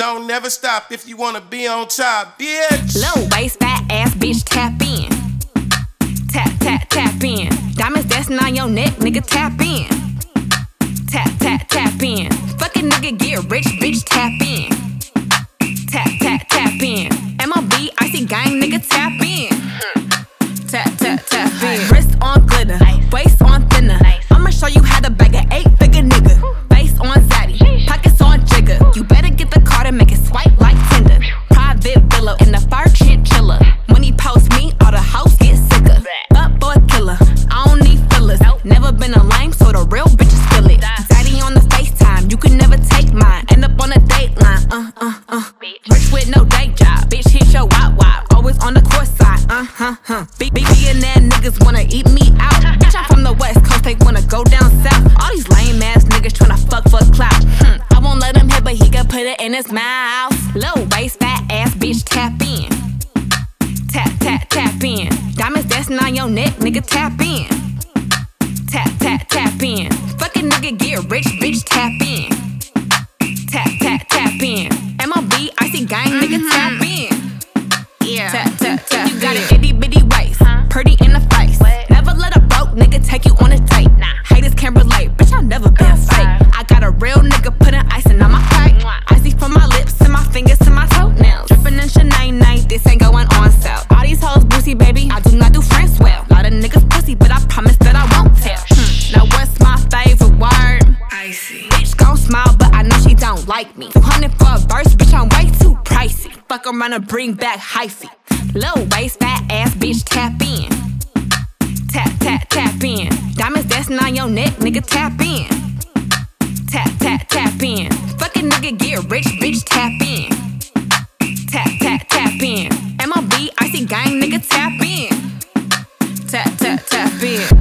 Don't never stop if you wanna be on top, bitch. Low waist, fat ass bitch, tap in. Tap, tap, tap in. Diamonds dancing on your neck, nigga, tap in. Tap, tap, tap in. Fucking uh. Rich with no day job, bitch hit your wop wop. Always on the course side, uh, huh, huh. Big, billionaire niggas wanna eat me out. Bitch, I'm from the west coast, they wanna go down south. All these lame ass niggas tryna fuck for clout. Hmm. I won't let him hit, but he can put it in his mouth. Low waist, fat ass bitch, tap in. Tap, tap, tap in. Diamonds dancing on your neck, nigga, tap in. Tap, tap, tap in. Fucking nigga, get rich, bitch, tap in. Tap, tap, tap in. Gon' smile, but I know she don't like me. 200 for a verse, bitch, I'm way too pricey. Fuck around and bring back hyphy. Low waist, fat ass, bitch, tap in. Tap, tap, tap in. Diamonds dancing on your neck, nigga, tap in. Tap, tap, tap in. Fucking nigga, get rich, bitch, tap in. Tap, tap, tap in. MLB, icy gang, nigga, tap in. Tap, tap, tap in.